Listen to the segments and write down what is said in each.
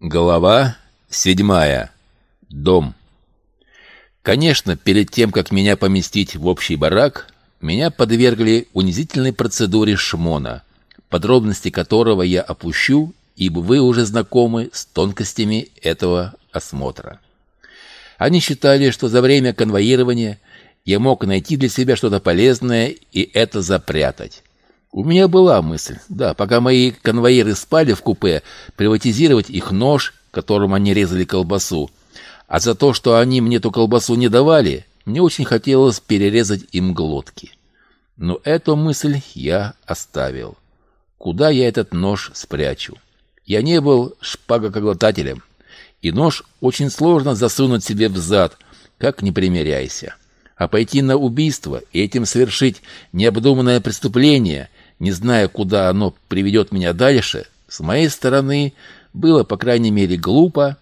Глава седьмая. Дом. Конечно, перед тем, как меня поместить в общий барак, меня подвергли унизительной процедуре шмона, подробности которого я опущу, ибо вы уже знакомы с тонкостями этого осмотра. Они считали, что за время конвоирования я мог найти для себя что-то полезное и это запрятать. У меня была мысль, да, пока мои конвоиры спали в купе, приватизировать их нож, которым они резали колбасу. А за то, что они мне эту колбасу не давали, мне очень хотелось перерезать им глотки. Но эту мысль я оставил. Куда я этот нож спрячу? Я не был шпагокоглотателем, и нож очень сложно засунуть себе в зад, как не примеряйся. А пойти на убийство и этим совершить необдуманное преступление – не зная, куда оно приведет меня дальше, с моей стороны было, по крайней мере, глупо,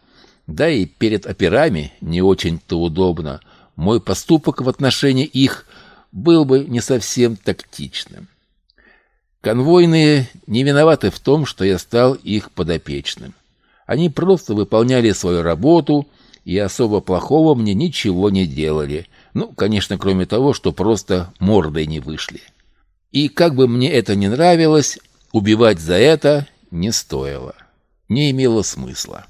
да и перед операми не очень-то удобно. Мой поступок в отношении их был бы не совсем тактичным. Конвойные не виноваты в том, что я стал их подопечным. Они просто выполняли свою работу и особо плохого мне ничего не делали. Ну, конечно, кроме того, что просто мордой не вышли. И как бы мне это ни нравилось, убивать за это не стоило. Не имело смысла.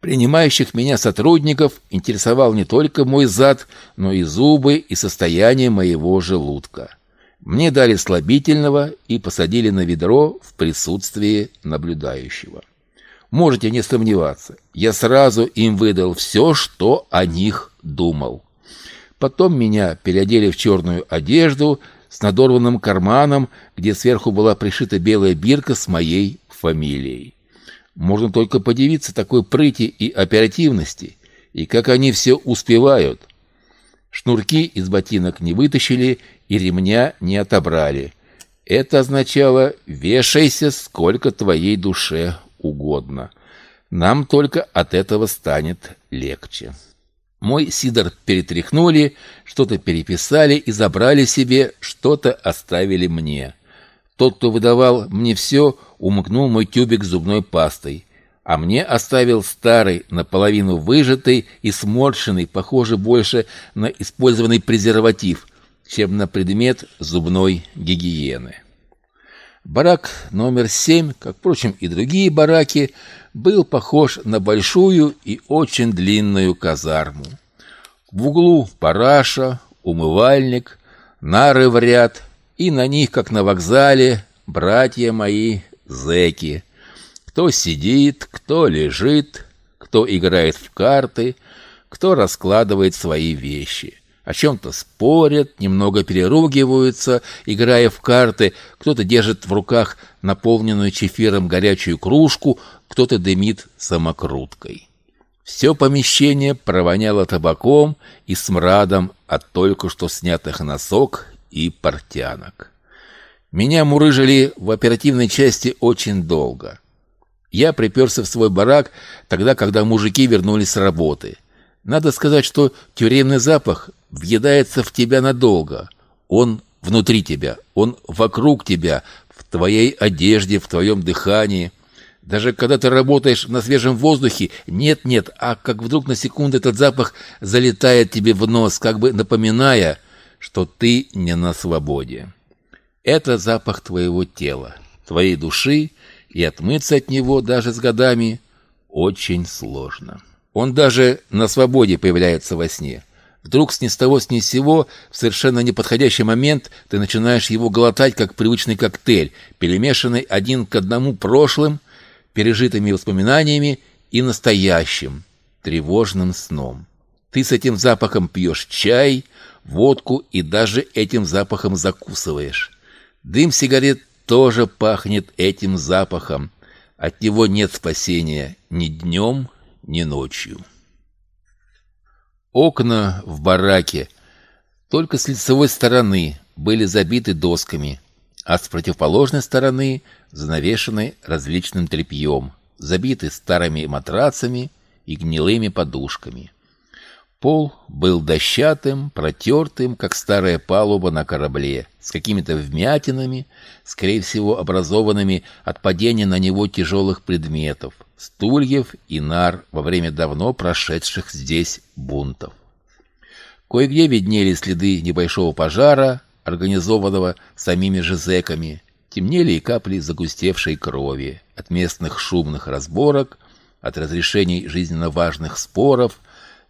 Принимающих меня сотрудников интересовал не только мой зад, но и зубы и состояние моего желудка. Мне дали слабительного и посадили на ведро в присутствии наблюдающего. Можете не сомневаться, я сразу им выдал все, что о них думал. Потом меня переодели в черную одежду, с надорванным карманом, где сверху была пришита белая бирка с моей фамилией. Можно только подивиться такой прыти и оперативности, и как они все успевают. Шнурки из ботинок не вытащили и ремня не отобрали. Это означало «вешайся сколько твоей душе угодно». Нам только от этого станет легче. Мой сидор перетряхнули, что-то переписали и забрали себе, что-то оставили мне. Тот, кто выдавал мне все, умыкнул мой тюбик зубной пастой, а мне оставил старый, наполовину выжатый и сморщенный, похоже больше на использованный презерватив, чем на предмет зубной гигиены. Барак номер семь, как, впрочем, и другие бараки, был похож на большую и очень длинную казарму. В углу параша, умывальник, нары в ряд, и на них, как на вокзале, братья мои зэки. Кто сидит, кто лежит, кто играет в карты, кто раскладывает свои вещи. О чем-то спорят, немного переругиваются, играя в карты. Кто-то держит в руках наполненную чефиром горячую кружку, кто-то дымит самокруткой. Все помещение провоняло табаком и смрадом от только что снятых носок и портянок. Меня мурыжили в оперативной части очень долго. Я приперся в свой барак тогда, когда мужики вернулись с работы. Надо сказать, что тюремный запах въедается в тебя надолго. Он внутри тебя, он вокруг тебя, в твоей одежде, в твоем дыхании – даже когда ты работаешь на свежем воздухе, нет-нет, а как вдруг на секунду этот запах залетает тебе в нос, как бы напоминая, что ты не на свободе. Это запах твоего тела, твоей души, и отмыться от него даже с годами очень сложно. Он даже на свободе появляется во сне. Вдруг с ни с того, с ни с сего, в совершенно неподходящий момент ты начинаешь его глотать, как привычный коктейль, перемешанный один к одному прошлым, пережитыми воспоминаниями и настоящим тревожным сном. Ты с этим запахом пьешь чай, водку и даже этим запахом закусываешь. Дым сигарет тоже пахнет этим запахом. От него нет спасения ни днем, ни ночью. Окна в бараке только с лицевой стороны были забиты досками, а с противоположной стороны занавешены различным тряпьем, забиты старыми матрацами и гнилыми подушками. Пол был дощатым, протертым, как старая палуба на корабле, с какими-то вмятинами, скорее всего, образованными от падения на него тяжелых предметов, стульев и нар во время давно прошедших здесь бунтов. Кое-где виднелись следы небольшого пожара, организованного самими же зэками, темнели и капли загустевшей крови от местных шумных разборок, от разрешений жизненно важных споров,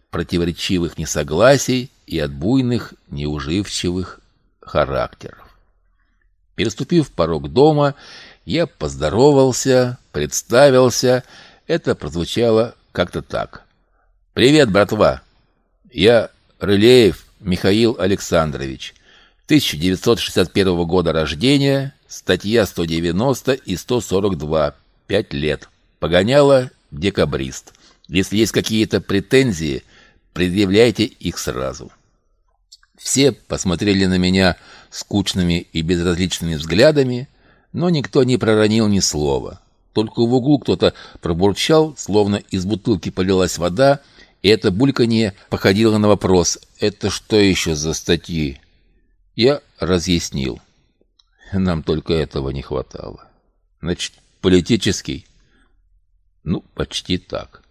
противоречивых несогласий и от буйных, неуживчивых характеров. Переступив порог дома, я поздоровался, представился. Это прозвучало как-то так. «Привет, братва! Я Рылеев Михаил Александрович, 1961 года рождения, статья 190 и 142, 5 лет. Погоняла декабрист. Если есть какие-то претензии – Предъявляйте их сразу. Все посмотрели на меня скучными и безразличными взглядами, но никто не проронил ни слова. Только в углу кто-то пробурчал, словно из бутылки полилась вода, и это бульканье походило на вопрос «Это что еще за статьи?» Я разъяснил. Нам только этого не хватало. Значит, политический? Ну, почти так.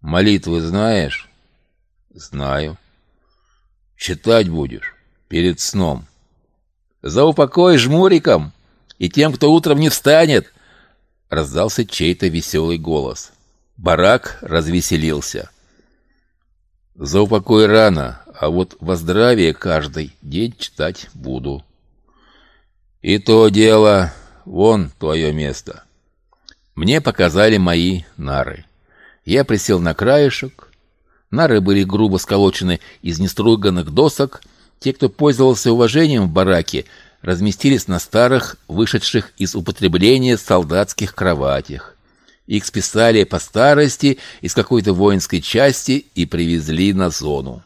Молитвы знаешь? Знаю. Читать будешь перед сном. За упокой жмуриком и тем, кто утром не встанет, раздался чей-то веселый голос. Барак развеселился. За упокой рано, а вот во здравие каждый день читать буду. И то дело, вон твое место. Мне показали мои нары. Я присел на краешек, Нары были грубо сколочены из неструганных досок. Те, кто пользовался уважением в бараке, разместились на старых, вышедших из употребления солдатских кроватях. Их списали по старости из какой-то воинской части и привезли на зону.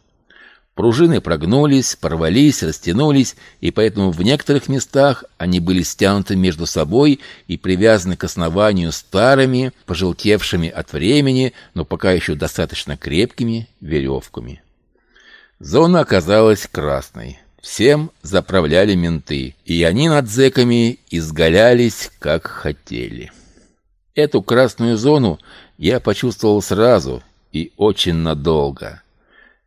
Пружины прогнулись, порвались, растянулись, и поэтому в некоторых местах они были стянуты между собой и привязаны к основанию старыми, пожелтевшими от времени, но пока еще достаточно крепкими веревками. Зона оказалась красной. Всем заправляли менты, и они над зэками изгалялись, как хотели. Эту красную зону я почувствовал сразу и очень надолго –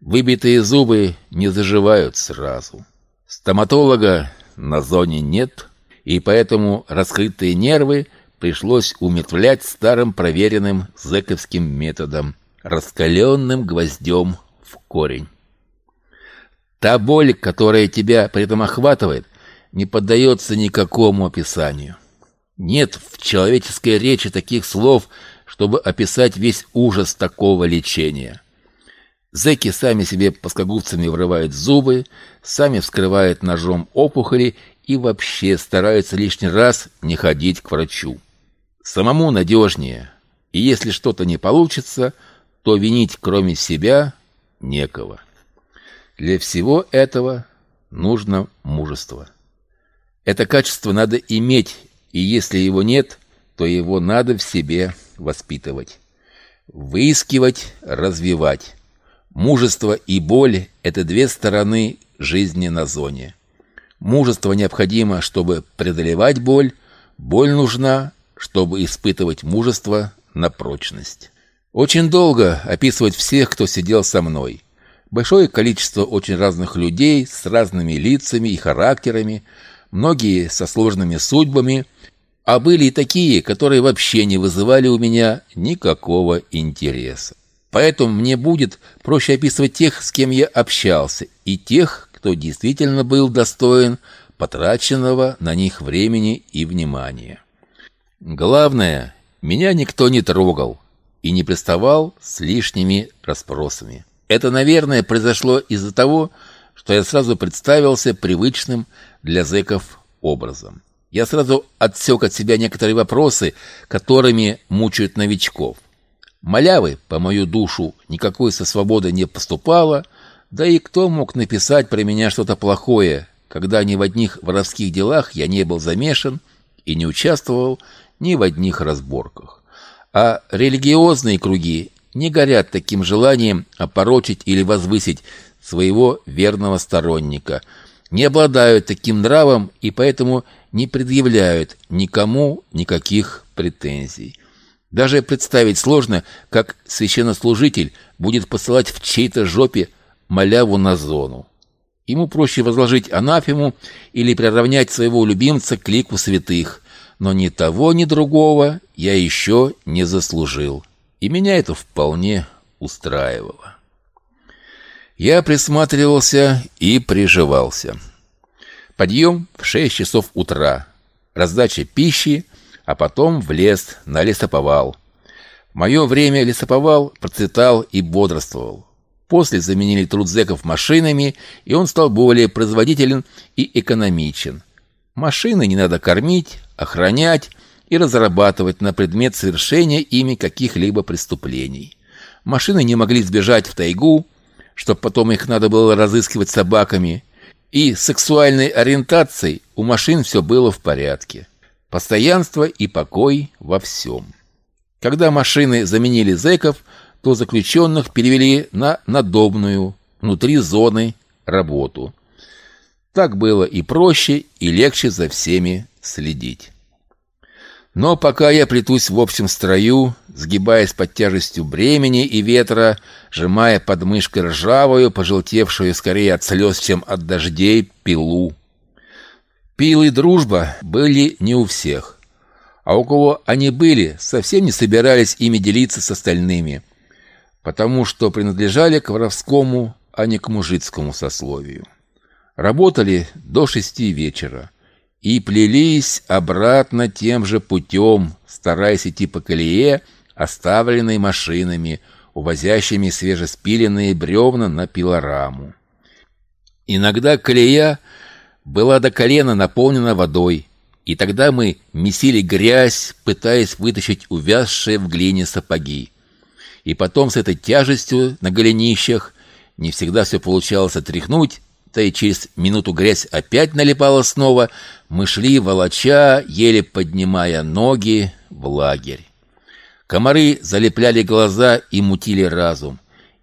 Выбитые зубы не заживают сразу. Стоматолога на зоне нет, и поэтому раскрытые нервы пришлось умертвлять старым проверенным зэковским методом, раскаленным гвоздем в корень. Та боль, которая тебя при этом охватывает, не поддается никакому описанию. Нет в человеческой речи таких слов, чтобы описать весь ужас такого лечения. Зэки сами себе плоскогубцами врывают зубы, сами вскрывают ножом опухоли и вообще стараются лишний раз не ходить к врачу. Самому надежнее, и если что-то не получится, то винить кроме себя некого. Для всего этого нужно мужество. Это качество надо иметь, и если его нет, то его надо в себе воспитывать. Выискивать, развивать. Мужество и боль – это две стороны жизни на зоне. Мужество необходимо, чтобы преодолевать боль, боль нужна, чтобы испытывать мужество на прочность. Очень долго описывать всех, кто сидел со мной. Большое количество очень разных людей с разными лицами и характерами, многие со сложными судьбами, а были и такие, которые вообще не вызывали у меня никакого интереса. Поэтому мне будет проще описывать тех, с кем я общался, и тех, кто действительно был достоин потраченного на них времени и внимания. Главное, меня никто не трогал и не приставал с лишними расспросами. Это, наверное, произошло из-за того, что я сразу представился привычным для зэков образом. Я сразу отсек от себя некоторые вопросы, которыми мучают новичков. Малявы, по мою душу, никакой со свободы не поступало, да и кто мог написать про меня что-то плохое, когда ни в одних воровских делах я не был замешан и не участвовал ни в одних разборках. А религиозные круги не горят таким желанием опорочить или возвысить своего верного сторонника, не обладают таким нравом и поэтому не предъявляют никому никаких претензий. Даже представить сложно, как священнослужитель будет посылать в чьей-то жопе маляву на зону. Ему проще возложить анафему или приравнять своего любимца к лику святых, но ни того, ни другого я еще не заслужил, и меня это вполне устраивало. Я присматривался и приживался. Подъем в 6 часов утра, раздача пищи, а потом в лес на лесоповал. В мое время лесоповал процветал и бодрствовал. После заменили труд зэков машинами, и он стал более производителен и экономичен. Машины не надо кормить, охранять и разрабатывать на предмет совершения ими каких-либо преступлений. Машины не могли сбежать в тайгу, чтобы потом их надо было разыскивать собаками. И сексуальной ориентацией у машин все было в порядке. Постоянство и покой во всем. Когда машины заменили зэков, то заключенных перевели на надобную, внутри зоны, работу. Так было и проще, и легче за всеми следить. Но пока я плетусь в общем строю, сгибаясь под тяжестью бремени и ветра, сжимая под мышкой ржавую, пожелтевшую скорее от слез, чем от дождей, пилу. Пилы дружба были не у всех. А у кого они были, совсем не собирались ими делиться с остальными – потому что принадлежали к воровскому, а не к мужицкому сословию. Работали до шести вечера и плелись обратно тем же путем, стараясь идти по колее, оставленной машинами, увозящими свежеспиленные бревна на пилораму. Иногда колея была до колена наполнена водой, и тогда мы месили грязь, пытаясь вытащить увязшие в глине сапоги. И потом с этой тяжестью на голенищах не всегда все получалось отряхнуть, да и через минуту грязь опять налипала снова. Мы шли, волоча, еле поднимая ноги в лагерь. Комары залепляли глаза и мутили разум.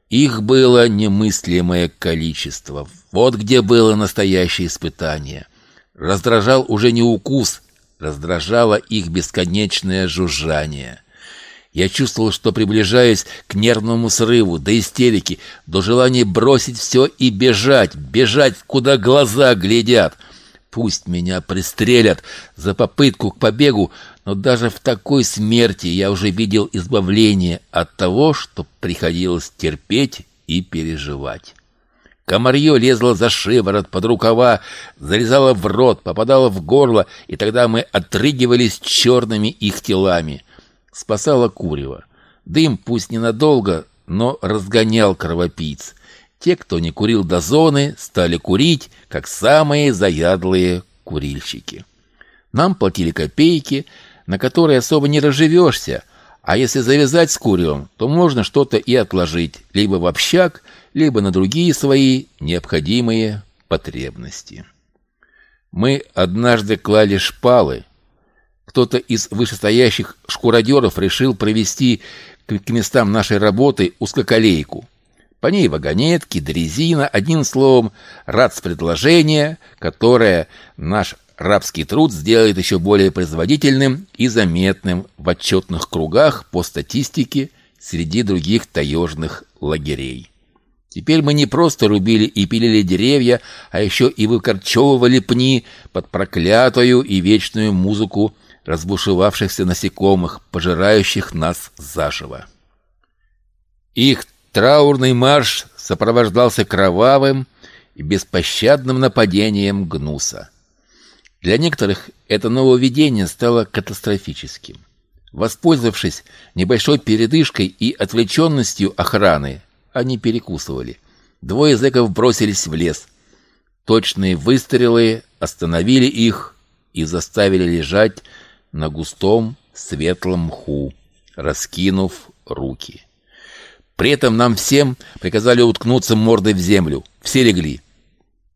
Их было немыслимое количество. Вот где было настоящее испытание. Раздражал уже не укус, раздражало их бесконечное жужжание. Я чувствовал, что приближаюсь к нервному срыву, до истерики, до желания бросить все и бежать, бежать, куда глаза глядят. Пусть меня пристрелят за попытку к побегу, но даже в такой смерти я уже видел избавление от того, что приходилось терпеть и переживать. Комарье лезло за шиворот, под рукава, залезало в рот, попадало в горло, и тогда мы отрыгивались черными их телами — спасало курево. Дым, пусть ненадолго, но разгонял кровопийц. Те, кто не курил до зоны, стали курить, как самые заядлые курильщики. Нам платили копейки, на которые особо не разживешься, а если завязать с куревом, то можно что-то и отложить, либо в общак, либо на другие свои необходимые потребности. Мы однажды клали шпалы, кто-то из вышестоящих шкуродеров решил провести к местам нашей работы узкоколейку. По ней вагонетки, дрезина, одним словом, рацпредложение, которое наш рабский труд сделает еще более производительным и заметным в отчетных кругах по статистике среди других таежных лагерей. Теперь мы не просто рубили и пилили деревья, а еще и выкорчевывали пни под проклятую и вечную музыку разбушевавшихся насекомых, пожирающих нас заживо. Их траурный марш сопровождался кровавым и беспощадным нападением гнуса. Для некоторых это нововведение стало катастрофическим. Воспользовавшись небольшой передышкой и отвлеченностью охраны, они перекусывали. Двое зэков бросились в лес. Точные выстрелы остановили их и заставили лежать на густом светлом мху, раскинув руки. При этом нам всем приказали уткнуться мордой в землю. Все легли.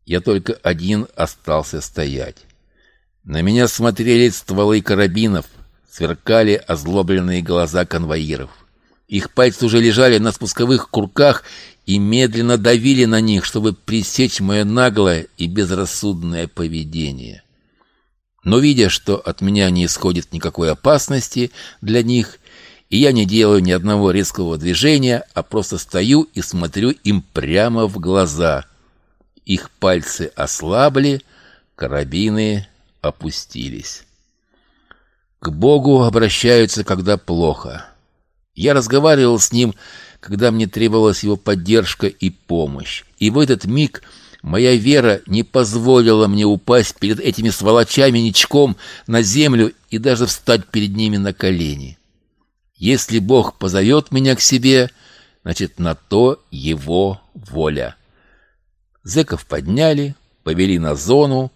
Я только один остался стоять. На меня смотрели стволы карабинов, сверкали озлобленные глаза конвоиров. Их пальцы уже лежали на спусковых курках и медленно давили на них, чтобы пресечь мое наглое и безрассудное поведение. Но видя, что от меня не исходит никакой опасности для них, и я не делаю ни одного резкого движения, а просто стою и смотрю им прямо в глаза. Их пальцы ослабли, карабины опустились. К Богу обращаются, когда плохо. Я разговаривал с ним, когда мне требовалась его поддержка и помощь. И в этот миг моя вера не позволила мне упасть перед этими сволочами ничком на землю и даже встать перед ними на колени. Если Бог позовет меня к себе, значит, на то его воля. Зеков подняли, повели на зону.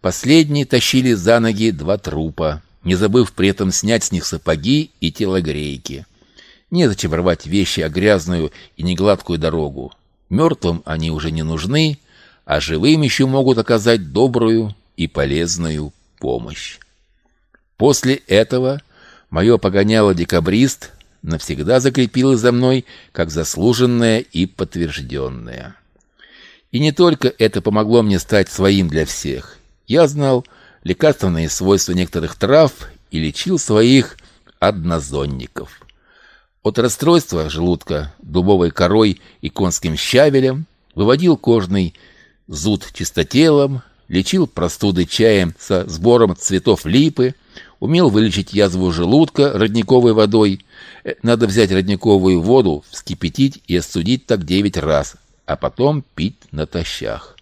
Последние тащили за ноги два трупа, не забыв при этом снять с них сапоги и телогрейки. Незачем рвать вещи о грязную и негладкую дорогу. Мертвым они уже не нужны, а живым еще могут оказать добрую и полезную помощь. После этого мое погоняло декабрист навсегда закрепилось за мной как заслуженное и подтвержденное. И не только это помогло мне стать своим для всех. Я знал лекарственные свойства некоторых трав и лечил своих однозонников. От расстройства желудка дубовой корой и конским щавелем, выводил кожный зуд чистотелом, лечил простуды чаем со сбором цветов липы, умел вылечить язву желудка родниковой водой. Э, надо взять родниковую воду, вскипятить и остудить так девять раз, а потом пить натощак.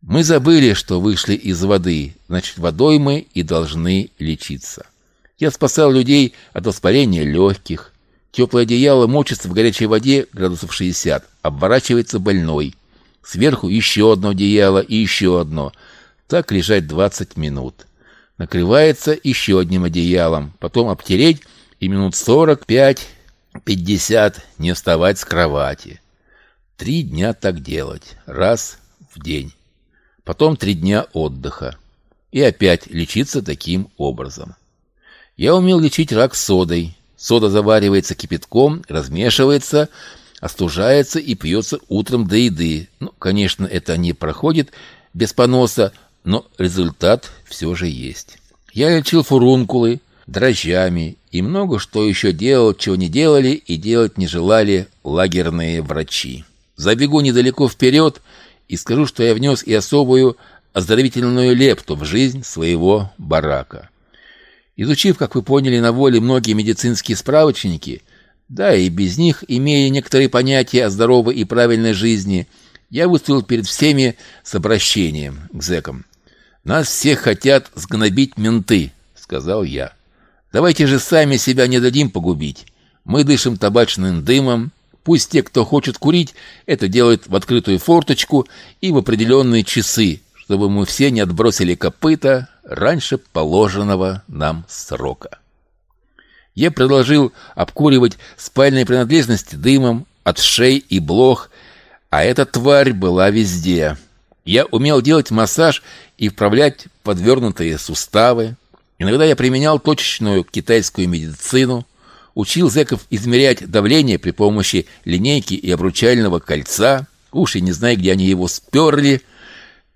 Мы забыли, что вышли из воды, значит, водой мы и должны лечиться. Я спасал людей от воспаления легких. Теплое одеяло мочится в горячей воде градусов 60, обворачивается больной. Сверху еще одно одеяло и еще одно. Так лежать 20 минут. Накрывается еще одним одеялом, потом обтереть и минут 45-50 не вставать с кровати. Три дня так делать, раз в день. Потом три дня отдыха. И опять лечиться таким образом. Я умел лечить рак содой. Сода заваривается кипятком, размешивается, остужается и пьется утром до еды. Ну, конечно, это не проходит без поноса, но результат все же есть. Я лечил фурункулы дрожжами и много что еще делал, чего не делали и делать не желали лагерные врачи. Забегу недалеко вперед и скажу, что я внес и особую оздоровительную лепту в жизнь своего барака. Изучив, как вы поняли, на воле многие медицинские справочники, да и без них, имея некоторые понятия о здоровой и правильной жизни, я выступил перед всеми с обращением к зэкам. «Нас всех хотят сгнобить менты», — сказал я. «Давайте же сами себя не дадим погубить. Мы дышим табачным дымом. Пусть те, кто хочет курить, это делают в открытую форточку и в определенные часы, чтобы мы все не отбросили копыта раньше положенного нам срока. Я предложил обкуривать спальные принадлежности дымом от шей и блох, а эта тварь была везде. Я умел делать массаж и вправлять подвернутые суставы. Иногда я применял точечную китайскую медицину, учил зэков измерять давление при помощи линейки и обручального кольца. Уж и не знаю, где они его сперли,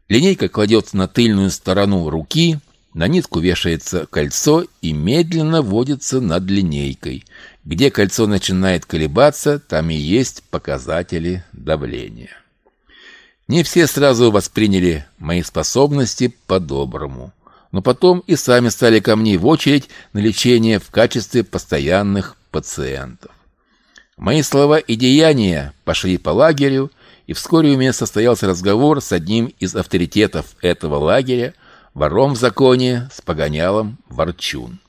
Линейка кладется на тыльную сторону руки, на нитку вешается кольцо и медленно водится над линейкой. Где кольцо начинает колебаться, там и есть показатели давления. Не все сразу восприняли мои способности по-доброму, но потом и сами стали ко мне в очередь на лечение в качестве постоянных пациентов. Мои слова и деяния пошли по лагерю, и вскоре у меня состоялся разговор с одним из авторитетов этого лагеря, вором в законе с погонялом Ворчун.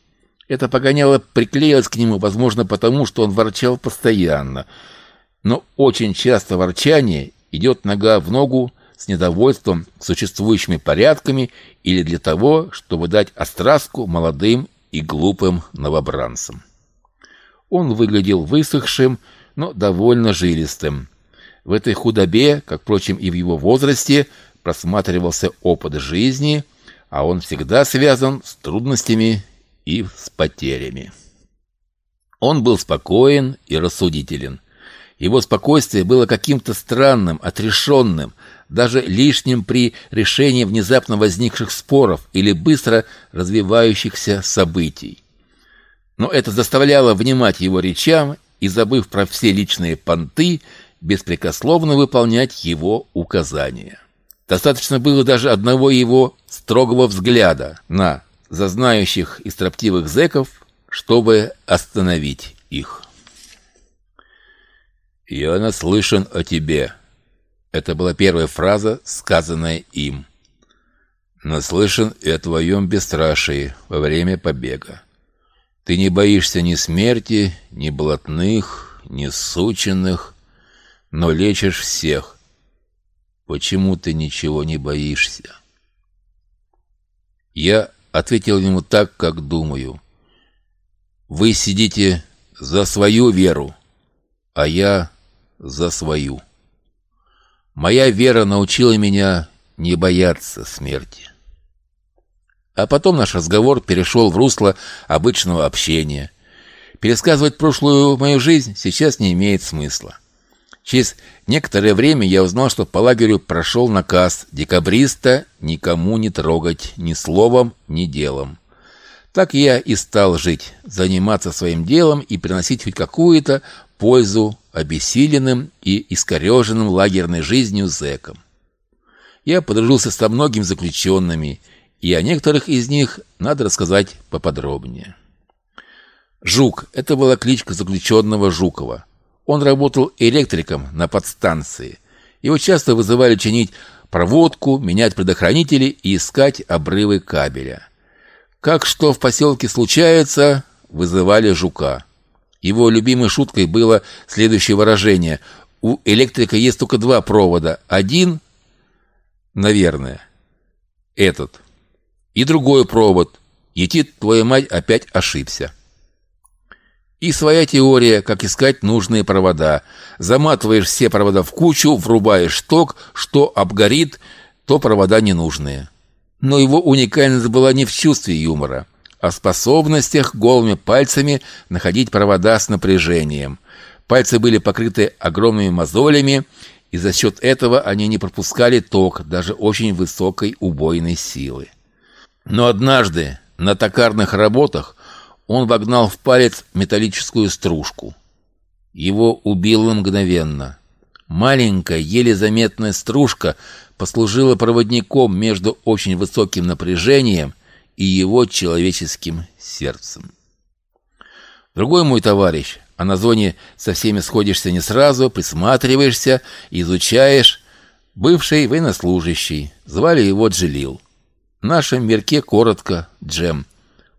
Это погоняло приклеилось к нему, возможно, потому, что он ворчал постоянно. Но очень часто ворчание идет нога в ногу с недовольством существующими порядками или для того, чтобы дать остраску молодым и глупым новобранцам. Он выглядел высохшим, но довольно жилистым. В этой худобе, как, впрочем, и в его возрасте, просматривался опыт жизни, а он всегда связан с трудностями и с потерями. Он был спокоен и рассудителен. Его спокойствие было каким-то странным, отрешенным, даже лишним при решении внезапно возникших споров или быстро развивающихся событий. Но это заставляло внимать его речам и, забыв про все личные понты, беспрекословно выполнять его указания. Достаточно было даже одного его строгого взгляда на зазнающих и строптивых зэков, чтобы остановить их. «Я наслышан о тебе», это была первая фраза, сказанная им. «Наслышан и о твоем бесстрашии во время побега. Ты не боишься ни смерти, ни блатных, ни сученных, но лечишь всех. Почему ты ничего не боишься?» Я ответил ему так, как думаю. «Вы сидите за свою веру, а я за свою». Моя вера научила меня не бояться смерти. А потом наш разговор перешел в русло обычного общения. Пересказывать прошлую мою жизнь сейчас не имеет смысла. Через некоторое время я узнал, что по лагерю прошел наказ декабриста никому не трогать ни словом, ни делом. Так я и стал жить, заниматься своим делом и приносить хоть какую-то пользу обессиленным и искореженным лагерной жизнью зэкам. Я подружился со многими заключенными, и о некоторых из них надо рассказать поподробнее. Жук – это была кличка заключенного Жукова. Он работал электриком на подстанции. Его часто вызывали чинить проводку, менять предохранители и искать обрывы кабеля. Как что в поселке случается, вызывали Жука – его любимой шуткой было следующее выражение. У электрика есть только два провода. Один, наверное, этот. И другой провод. Ети, твоя мать, опять ошибся. И своя теория, как искать нужные провода. Заматываешь все провода в кучу, врубаешь ток, что обгорит, то провода ненужные. Но его уникальность была не в чувстве юмора о способностях голыми пальцами находить провода с напряжением. Пальцы были покрыты огромными мозолями, и за счет этого они не пропускали ток даже очень высокой убойной силы. Но однажды на токарных работах он вогнал в палец металлическую стружку. Его убило мгновенно. Маленькая, еле заметная стружка послужила проводником между очень высоким напряжением – и его человеческим сердцем. Другой мой товарищ, а на зоне со всеми сходишься не сразу, присматриваешься, изучаешь, бывший военнослужащий, звали его Джилил. В нашем мирке коротко Джем.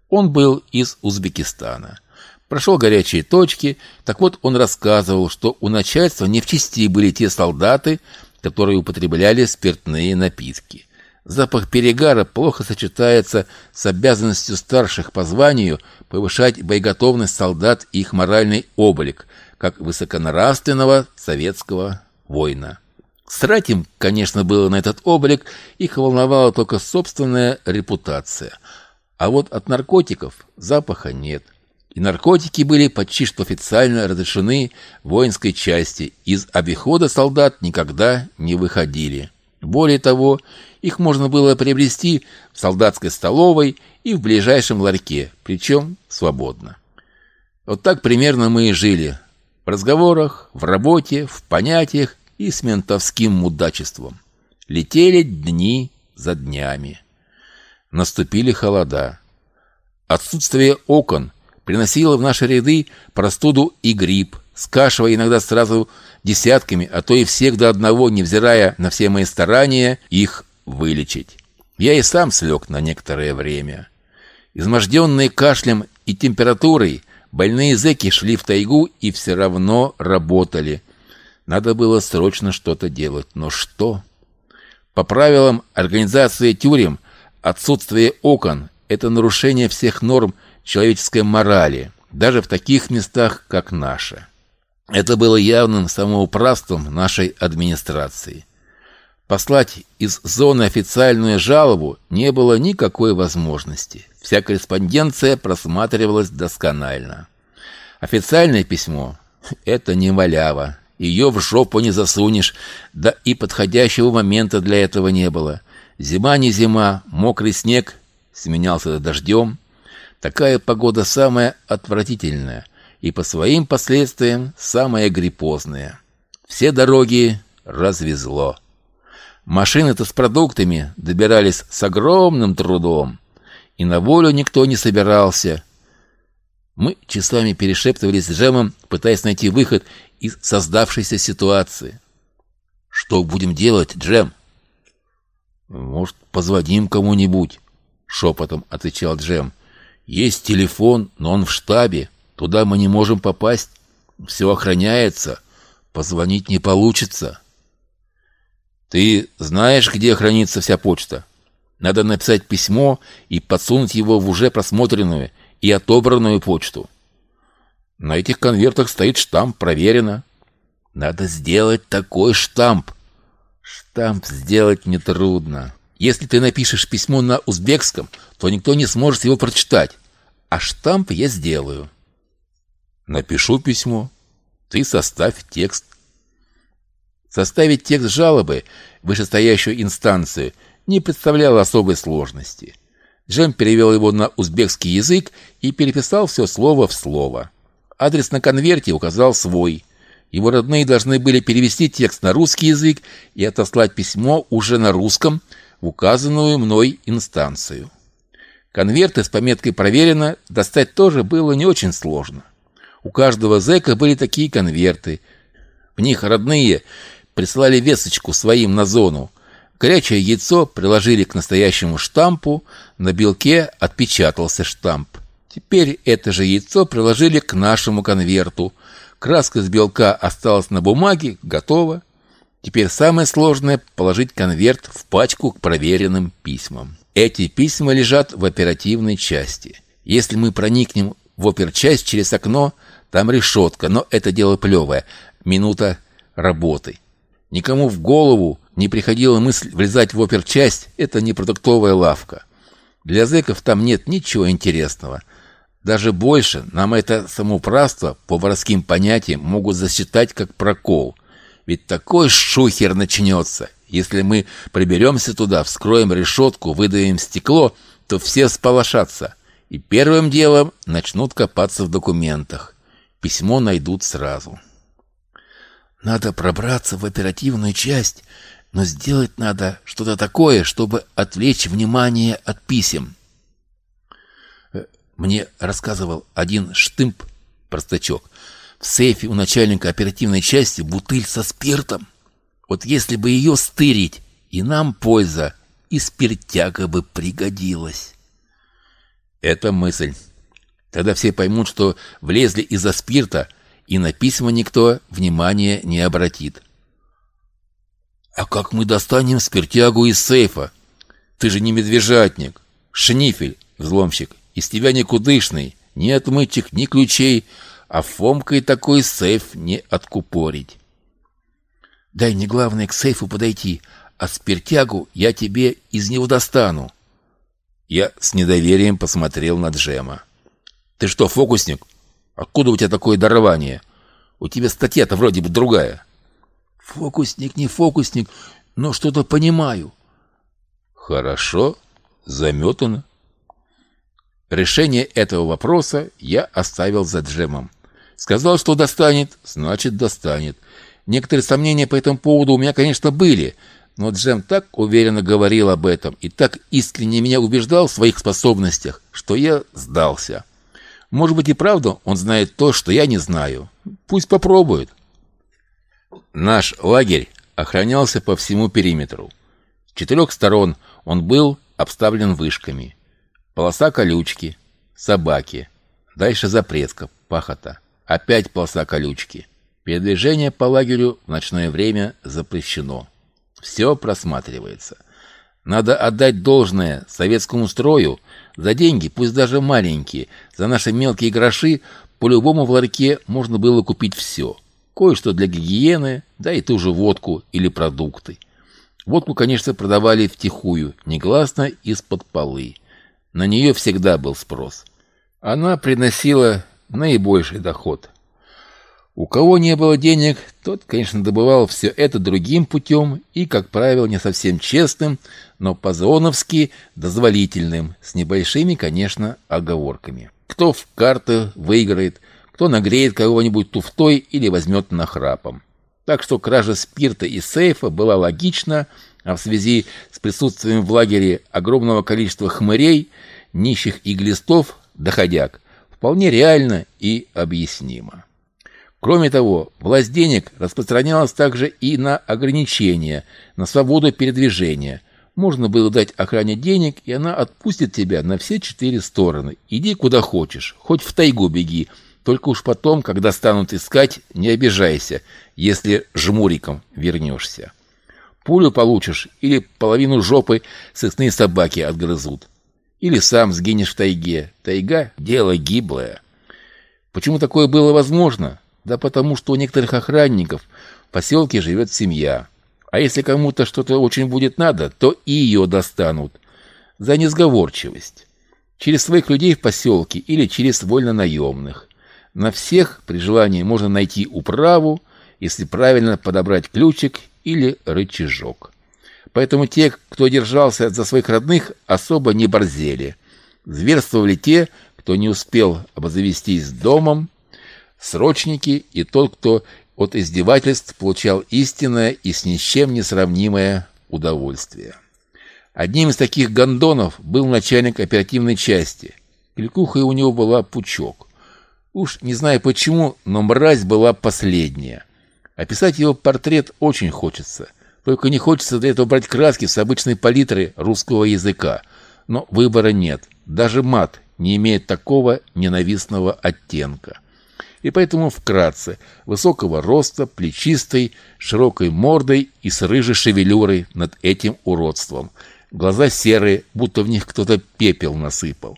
Он был из Узбекистана. Прошел горячие точки, так вот он рассказывал, что у начальства не в чести были те солдаты, которые употребляли спиртные напитки. Запах перегара плохо сочетается с обязанностью старших по званию повышать боеготовность солдат и их моральный облик, как высоконравственного советского воина. Срать им, конечно, было на этот облик, их волновала только собственная репутация. А вот от наркотиков запаха нет. И наркотики были почти что официально разрешены воинской части, из обихода солдат никогда не выходили. Более того, их можно было приобрести в солдатской столовой и в ближайшем ларьке, причем свободно. Вот так примерно мы и жили. В разговорах, в работе, в понятиях и с ментовским мудачеством. Летели дни за днями. Наступили холода. Отсутствие окон приносило в наши ряды простуду и грипп, скашивая иногда сразу десятками, а то и всех до одного, невзирая на все мои старания, их вылечить. Я и сам слег на некоторое время. Изможденные кашлем и температурой, больные зэки шли в тайгу и все равно работали. Надо было срочно что-то делать. Но что? По правилам организации тюрем, отсутствие окон – это нарушение всех норм человеческой морали, даже в таких местах, как наше. Это было явным самоуправством нашей администрации. Послать из зоны официальную жалобу не было никакой возможности. Вся корреспонденция просматривалась досконально. Официальное письмо — это не малява. Ее в жопу не засунешь, да и подходящего момента для этого не было. Зима не зима, мокрый снег сменялся дождем. Такая погода самая отвратительная и по своим последствиям самая гриппозная. Все дороги развезло. Машины-то с продуктами добирались с огромным трудом, и на волю никто не собирался. Мы часами перешептывались с Джемом, пытаясь найти выход из создавшейся ситуации. «Что будем делать, Джем?» «Может, позвоним кому-нибудь?» — шепотом отвечал Джем. «Есть телефон, но он в штабе. Туда мы не можем попасть. Все охраняется. Позвонить не получится». «Ты знаешь, где хранится вся почта? Надо написать письмо и подсунуть его в уже просмотренную и отобранную почту. На этих конвертах стоит штамп «Проверено». Надо сделать такой штамп. Штамп сделать нетрудно. Если ты напишешь письмо на узбекском, то никто не сможет его прочитать. А штамп я сделаю. Напишу письмо. Ты составь текст. Составить текст жалобы вышестоящую инстанцию не представляло особой сложности. Джем перевел его на узбекский язык и переписал все слово в слово. Адрес на конверте указал свой. Его родные должны были перевести текст на русский язык и отослать письмо уже на русском в указанную мной инстанцию. Конверты с пометкой «Проверено» достать тоже было не очень сложно. У каждого зэка были такие конверты. В них родные прислали весточку своим на зону. Горячее яйцо приложили к настоящему штампу, на белке отпечатался штамп. Теперь это же яйцо приложили к нашему конверту. Краска с белка осталась на бумаге, готово. Теперь самое сложное – положить конверт в пачку к проверенным письмам. Эти письма лежат в оперативной части. Если мы проникнем в оперчасть через окно, там решетка, но это дело плевое. Минута работы. Никому в голову не приходила мысль влезать в оперчасть, это не продуктовая лавка. Для зэков там нет ничего интересного – даже больше нам это самоуправство по воровским понятиям могут засчитать как прокол. Ведь такой шухер начнется. Если мы приберемся туда, вскроем решетку, выдаем стекло, то все сполошатся. И первым делом начнут копаться в документах. Письмо найдут сразу. Надо пробраться в оперативную часть, но сделать надо что-то такое, чтобы отвлечь внимание от писем. Мне рассказывал один штымп, простачок, в сейфе у начальника оперативной части бутыль со спиртом. Вот если бы ее стырить, и нам польза, и спиртяга бы пригодилась. Это мысль. Тогда все поймут, что влезли из-за спирта, и на письма никто внимания не обратит. А как мы достанем спиртягу из сейфа? Ты же не медвежатник, шнифель, взломщик. Из тебя никудышный, ни отмычек, ни ключей, а Фомкой такой сейф не откупорить. Дай мне главное к сейфу подойти, а спиртягу я тебе из него достану. Я с недоверием посмотрел на Джема. Ты что, фокусник? Откуда у тебя такое дарование? У тебя статья-то вроде бы другая. Фокусник, не фокусник, но что-то понимаю. Хорошо, заметано. Решение этого вопроса я оставил за Джемом. Сказал, что достанет, значит достанет. Некоторые сомнения по этому поводу у меня, конечно, были, но Джем так уверенно говорил об этом и так искренне меня убеждал в своих способностях, что я сдался. Может быть и правда он знает то, что я не знаю. Пусть попробует. Наш лагерь охранялся по всему периметру. С четырех сторон он был обставлен вышками. Полоса колючки, собаки. Дальше запреска, пахота. Опять полоса колючки. Передвижение по лагерю в ночное время запрещено. Все просматривается. Надо отдать должное советскому строю. За деньги, пусть даже маленькие, за наши мелкие гроши, по-любому в ларьке можно было купить все. Кое-что для гигиены, да и ту же водку или продукты. Водку, конечно, продавали втихую, негласно из-под полы. На нее всегда был спрос. Она приносила наибольший доход. У кого не было денег, тот, конечно, добывал все это другим путем и, как правило, не совсем честным, но по-зоновски дозволительным, с небольшими, конечно, оговорками. Кто в карты выиграет, кто нагреет кого-нибудь туфтой или возьмет нахрапом. Так что кража спирта из сейфа была логична, а в связи с присутствием в лагере огромного количества хмырей, нищих и глистов, доходяг, вполне реально и объяснимо. Кроме того, власть денег распространялась также и на ограничения, на свободу передвижения. Можно было дать охране денег, и она отпустит тебя на все четыре стороны. Иди куда хочешь, хоть в тайгу беги. Только уж потом, когда станут искать, не обижайся, если жмуриком вернешься. Пулю получишь или половину жопы сысные собаки отгрызут. Или сам сгинешь в тайге. Тайга — дело гиблое. Почему такое было возможно? Да потому что у некоторых охранников в поселке живет семья. А если кому-то что-то очень будет надо, то и ее достанут. За несговорчивость. Через своих людей в поселке или через вольно-наемных. На всех при желании можно найти управу, если правильно подобрать ключик или рычажок. Поэтому те, кто держался за своих родных, особо не борзели. Зверствовали те, кто не успел обзавестись домом, срочники и тот, кто от издевательств получал истинное и с ничем не сравнимое удовольствие. Одним из таких гондонов был начальник оперативной части. Кликухой у него была пучок. Уж не знаю почему, но мразь была последняя. Описать его портрет очень хочется. Только не хочется для этого брать краски с обычной палитры русского языка. Но выбора нет. Даже мат не имеет такого ненавистного оттенка и поэтому вкратце, высокого роста, плечистой, широкой мордой и с рыжей шевелюрой над этим уродством. Глаза серые, будто в них кто-то пепел насыпал.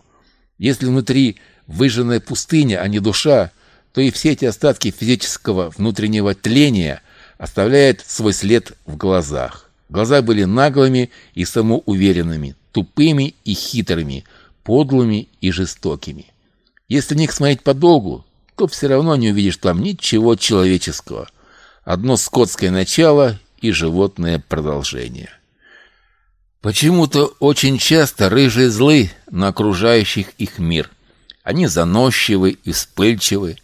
Если внутри выжженная пустыня, а не душа, то и все эти остатки физического внутреннего тления оставляют свой след в глазах. Глаза были наглыми и самоуверенными, тупыми и хитрыми, подлыми и жестокими. Если в них смотреть подолгу, то все равно не увидишь там ничего человеческого. Одно скотское начало и животное продолжение. Почему-то очень часто рыжие злы на окружающих их мир. Они заносчивы и вспыльчивы,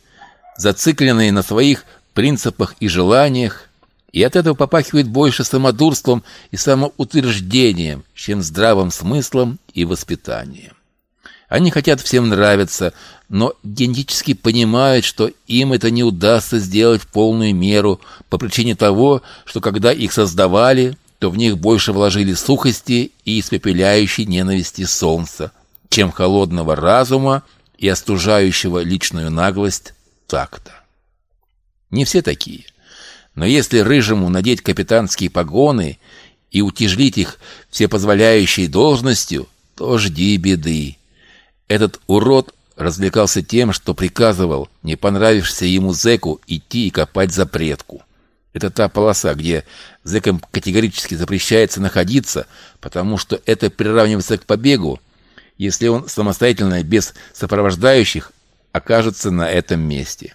зацикленные на своих принципах и желаниях, и от этого попахивает больше самодурством и самоутверждением, чем здравым смыслом и воспитанием. Они хотят всем нравиться, но генетически понимают, что им это не удастся сделать в полную меру по причине того, что когда их создавали, то в них больше вложили сухости и испепеляющей ненависти солнца, чем холодного разума и остужающего личную наглость такта. Не все такие. Но если рыжему надеть капитанские погоны и утяжелить их всепозволяющей должностью, то жди беды. Этот урод развлекался тем, что приказывал не понравившись ему зэку идти и копать запретку. Это та полоса, где зэкам категорически запрещается находиться, потому что это приравнивается к побегу, если он самостоятельно, без сопровождающих, окажется на этом месте.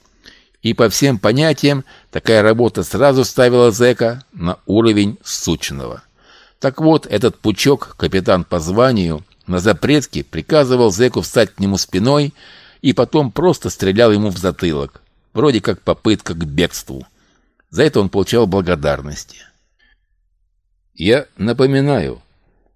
И по всем понятиям, такая работа сразу ставила зэка на уровень сучного. Так вот, этот пучок, капитан по званию, на запретке приказывал зэку встать к нему спиной и потом просто стрелял ему в затылок, вроде как попытка к бегству. За это он получал благодарности. Я напоминаю,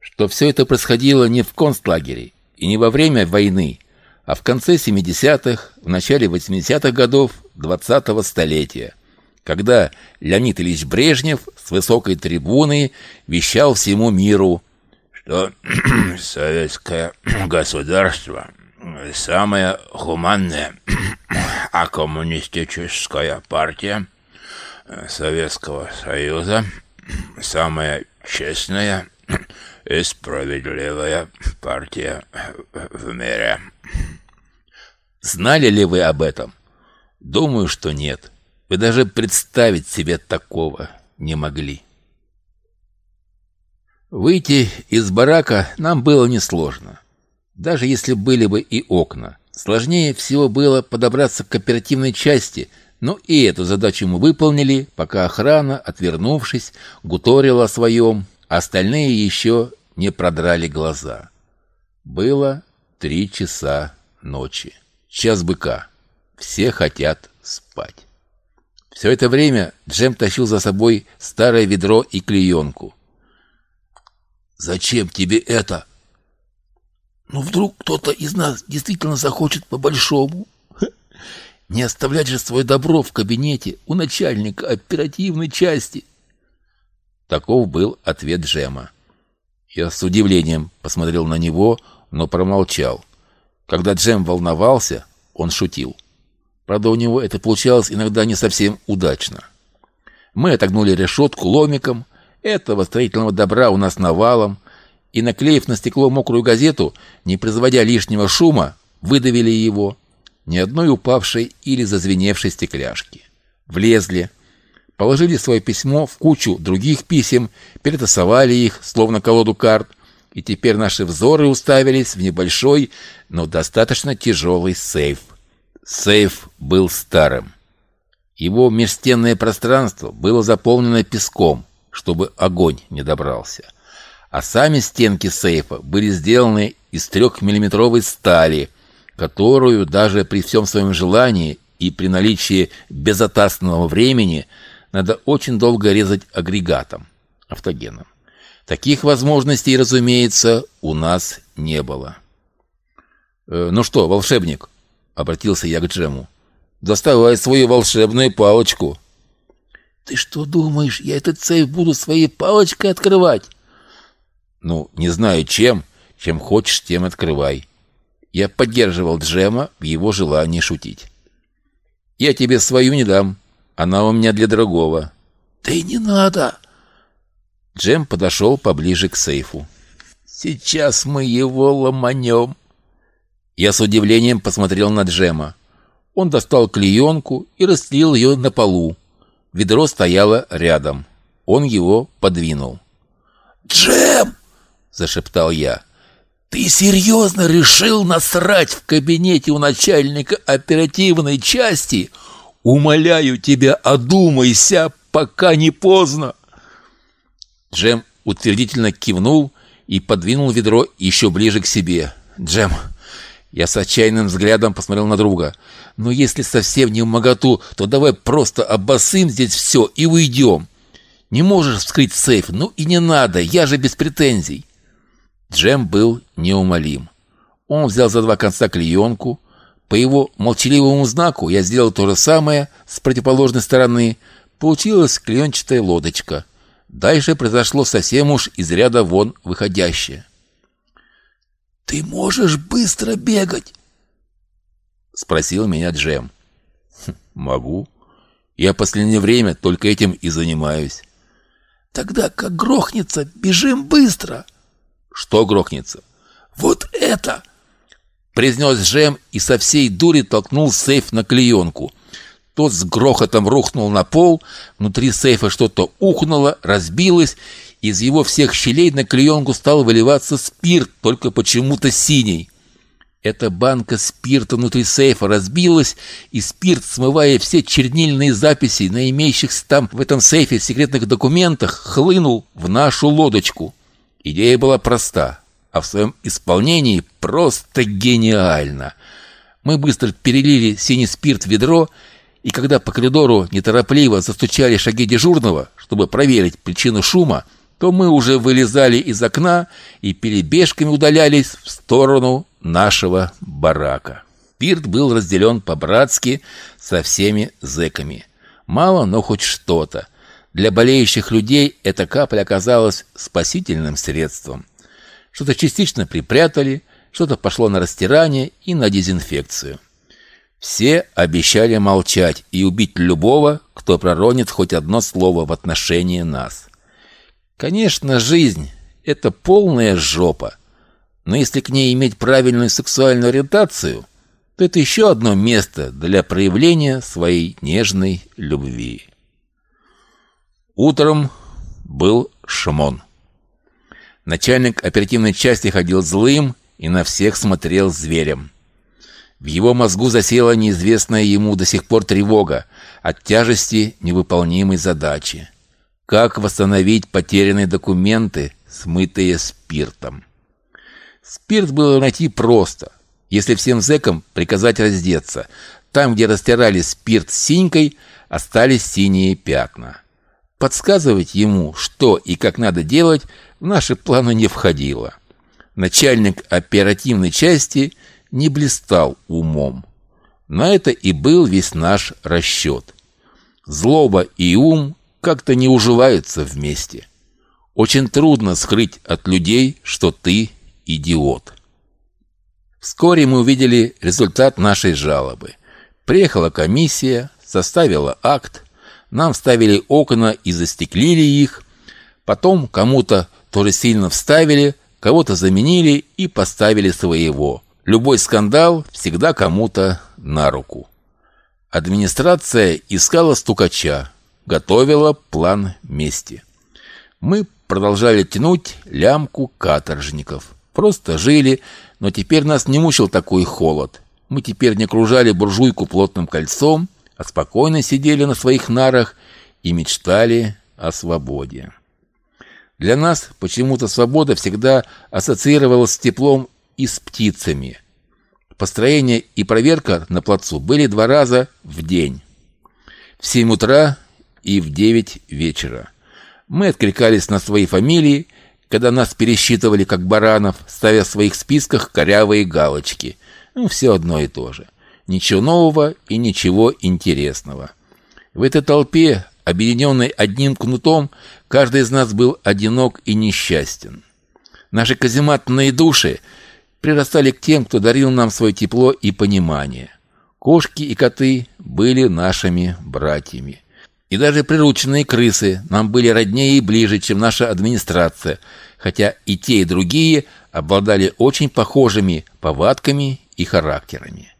что все это происходило не в концлагере и не во время войны, а в конце 70-х, в начале 80-х годов 20-го столетия, когда Леонид Ильич Брежнев с высокой трибуны вещал всему миру – что советское государство самое гуманное, а коммунистическая партия Советского Союза самая честная и справедливая партия в мире. Знали ли вы об этом? Думаю, что нет. Вы даже представить себе такого не могли. Выйти из барака нам было несложно. Даже если были бы и окна. Сложнее всего было подобраться к оперативной части, но и эту задачу мы выполнили, пока охрана, отвернувшись, гуторила о своем, а остальные еще не продрали глаза. Было три часа ночи. Час быка. Все хотят спать. Все это время Джем тащил за собой старое ведро и клеенку. «Зачем тебе это?» «Ну, вдруг кто-то из нас действительно захочет по-большому. Не оставлять же свое добро в кабинете у начальника оперативной части». Таков был ответ Джема. Я с удивлением посмотрел на него, но промолчал. Когда Джем волновался, он шутил. Правда, у него это получалось иногда не совсем удачно. Мы отогнули решетку ломиком, этого строительного добра у нас навалом, и, наклеив на стекло мокрую газету, не производя лишнего шума, выдавили его, ни одной упавшей или зазвеневшей стекляшки. Влезли, положили свое письмо в кучу других писем, перетасовали их, словно колоду карт, и теперь наши взоры уставились в небольшой, но достаточно тяжелый сейф. Сейф был старым. Его межстенное пространство было заполнено песком, чтобы огонь не добрался. А сами стенки сейфа были сделаны из трехмиллиметровой стали, которую даже при всем своем желании и при наличии безотасного времени надо очень долго резать агрегатом, автогеном. Таких возможностей, разумеется, у нас не было. «Э, «Ну что, волшебник?» — обратился я к Джему. «Доставай свою волшебную палочку». «Ты что думаешь, я этот сейф буду своей палочкой открывать?» «Ну, не знаю чем. Чем хочешь, тем открывай». Я поддерживал Джема в его желании шутить. «Я тебе свою не дам. Она у меня для другого». «Да и не надо!» Джем подошел поближе к сейфу. «Сейчас мы его ломанем!» Я с удивлением посмотрел на Джема. Он достал клеенку и расстелил ее на полу. Ведро стояло рядом. Он его подвинул. «Джем!» — зашептал я. «Ты серьезно решил насрать в кабинете у начальника оперативной части? Умоляю тебя, одумайся, пока не поздно!» Джем утвердительно кивнул и подвинул ведро еще ближе к себе. «Джем, я с отчаянным взглядом посмотрел на друга. «Но если совсем не в моготу, то давай просто обосым здесь все и уйдем. Не можешь вскрыть сейф, ну и не надо, я же без претензий». Джем был неумолим. Он взял за два конца клеенку. По его молчаливому знаку я сделал то же самое с противоположной стороны. Получилась клеенчатая лодочка. Дальше произошло совсем уж из ряда вон выходящее. «Ты можешь быстро бегать?» Спросил меня Джем. «Хм, «Могу. Я последнее время только этим и занимаюсь». «Тогда как грохнется, бежим быстро!» «Что грохнется?» «Вот это!» Произнес Джем и со всей дури толкнул сейф на клеенку. Тот с грохотом рухнул на пол, внутри сейфа что-то ухнуло, разбилось, из его всех щелей на клеенку стал выливаться спирт, только почему-то синий. Эта банка спирта внутри сейфа разбилась, и спирт, смывая все чернильные записи на имеющихся там в этом сейфе секретных документах, хлынул в нашу лодочку. Идея была проста, а в своем исполнении просто гениальна. Мы быстро перелили синий спирт в ведро, и когда по коридору неторопливо застучали шаги дежурного, чтобы проверить причину шума, то мы уже вылезали из окна и перебежками удалялись в сторону нашего барака. Пирт был разделен по-братски со всеми зэками. Мало, но хоть что-то. Для болеющих людей эта капля оказалась спасительным средством. Что-то частично припрятали, что-то пошло на растирание и на дезинфекцию. Все обещали молчать и убить любого, кто проронит хоть одно слово в отношении нас. Конечно, жизнь — это полная жопа. Но если к ней иметь правильную сексуальную ориентацию, то это еще одно место для проявления своей нежной любви. Утром был Шамон. Начальник оперативной части ходил злым и на всех смотрел зверем. В его мозгу засела неизвестная ему до сих пор тревога от тяжести невыполнимой задачи. Как восстановить потерянные документы, смытые спиртом? Спирт было найти просто, если всем зэкам приказать раздеться. Там, где растирали спирт синькой, остались синие пятна. Подсказывать ему, что и как надо делать, в наши планы не входило. Начальник оперативной части не блистал умом. На это и был весь наш расчет. Злоба и ум как-то не уживаются вместе. Очень трудно скрыть от людей, что ты идиот. Вскоре мы увидели результат нашей жалобы. Приехала комиссия, составила акт, нам вставили окна и застеклили их, потом кому-то тоже сильно вставили, кого-то заменили и поставили своего. Любой скандал всегда кому-то на руку. Администрация искала стукача, готовила план мести. Мы продолжали тянуть лямку каторжников. Просто жили, но теперь нас не мучил такой холод. Мы теперь не окружали буржуйку плотным кольцом, а спокойно сидели на своих нарах и мечтали о свободе. Для нас почему-то свобода всегда ассоциировалась с теплом и с птицами. Построение и проверка на плацу были два раза в день. В 7 утра и в 9 вечера. Мы откликались на свои фамилии, когда нас пересчитывали как баранов, ставя в своих списках корявые галочки. Ну, все одно и то же. Ничего нового и ничего интересного. В этой толпе, объединенной одним кнутом, каждый из нас был одинок и несчастен. Наши казематные души прирастали к тем, кто дарил нам свое тепло и понимание. Кошки и коты были нашими братьями. И даже прирученные крысы нам были роднее и ближе, чем наша администрация, хотя и те, и другие обладали очень похожими повадками и характерами.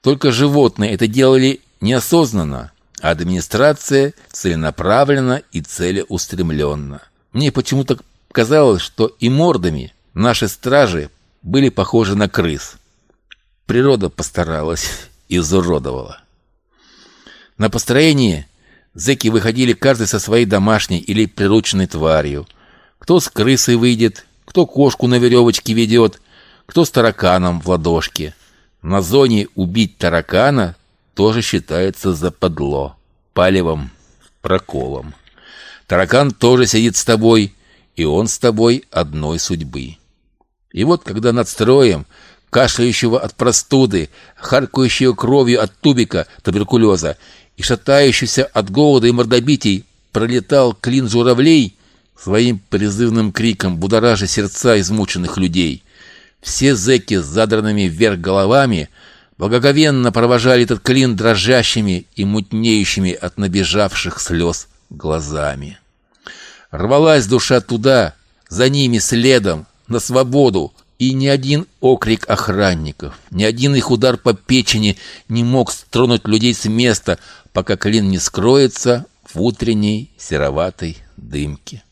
Только животные это делали неосознанно, а администрация целенаправленно и целеустремленно. Мне почему-то казалось, что и мордами наши стражи были похожи на крыс. Природа постаралась, изуродовала. На построении Зэки выходили каждый со своей домашней или прирученной тварью. Кто с крысой выйдет, кто кошку на веревочке ведет, кто с тараканом в ладошке. На зоне убить таракана тоже считается западло, палевом, проколом. Таракан тоже сидит с тобой, и он с тобой одной судьбы. И вот когда над строем, кашляющего от простуды, харкающего кровью от тубика туберкулеза, и шатающийся от голода и мордобитий пролетал клин журавлей своим призывным криком, будоража сердца измученных людей. Все зэки с задранными вверх головами благоговенно провожали этот клин дрожащими и мутнеющими от набежавших слез глазами. Рвалась душа туда, за ними следом, на свободу, и ни один окрик охранников, ни один их удар по печени не мог стронуть людей с места, пока клин не скроется в утренней сероватой дымке.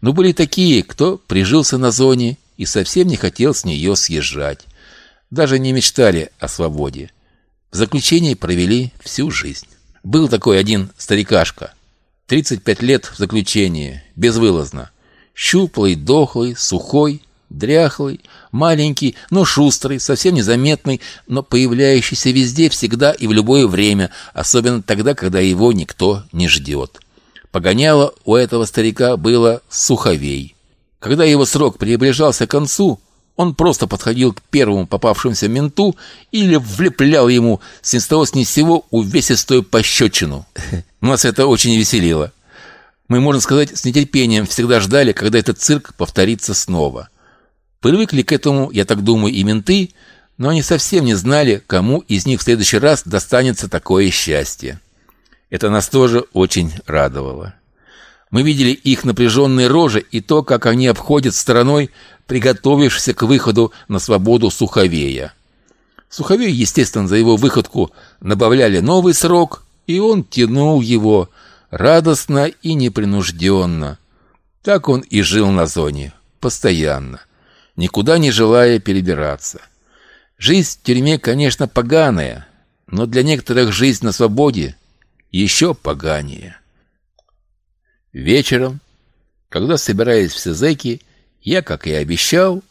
Но были такие, кто прижился на зоне и совсем не хотел с нее съезжать. Даже не мечтали о свободе. В заключении провели всю жизнь. Был такой один старикашка. 35 лет в заключении, безвылазно. Щуплый, дохлый, сухой, дряхлый, маленький, но шустрый, совсем незаметный, но появляющийся везде, всегда и в любое время, особенно тогда, когда его никто не ждет. Погоняло у этого старика было суховей. Когда его срок приближался к концу, он просто подходил к первому попавшемуся менту или влеплял ему с ни с того с ни с сего увесистую пощечину. Нас это очень веселило. Мы, можно сказать, с нетерпением всегда ждали, когда этот цирк повторится снова. Привыкли к этому, я так думаю, и менты, но они совсем не знали, кому из них в следующий раз достанется такое счастье. Это нас тоже очень радовало. Мы видели их напряженные рожи и то, как они обходят стороной приготовившись к выходу на свободу Суховея. Суховей, естественно, за его выходку набавляли новый срок, и он тянул его радостно и непринужденно. Так он и жил на зоне, постоянно никуда не желая перебираться. Жизнь в тюрьме, конечно, поганая, но для некоторых жизнь на свободе еще поганее. Вечером, когда собирались все зэки, я, как и обещал,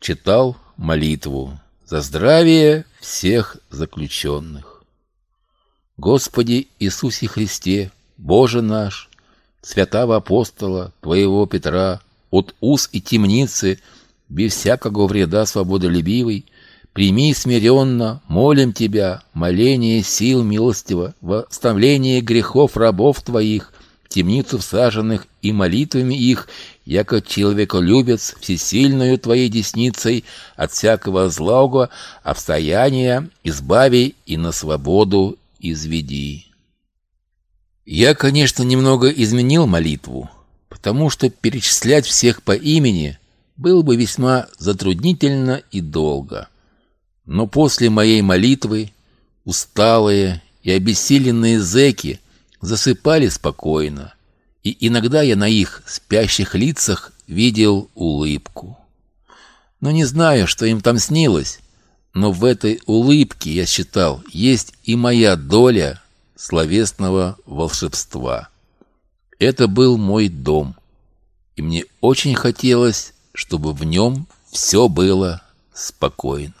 читал молитву за здравие всех заключенных. Господи Иисусе Христе, Боже наш, святого апостола Твоего Петра, от уз и темницы, без всякого вреда свободолюбивый, прими смиренно, молим Тебя, моление сил милостиво, во оставление грехов рабов Твоих, темницу всаженных и молитвами их, яко человеколюбец, всесильную Твоей десницей от всякого злого обстояния избави и на свободу изведи. Я, конечно, немного изменил молитву, потому что перечислять всех по имени было бы весьма затруднительно и долго. Но после моей молитвы усталые и обессиленные зэки засыпали спокойно, и иногда я на их спящих лицах видел улыбку. Но не знаю, что им там снилось, но в этой улыбке, я считал, есть и моя доля словесного волшебства. Это был мой дом, и мне очень хотелось, чтобы в нем все было спокойно.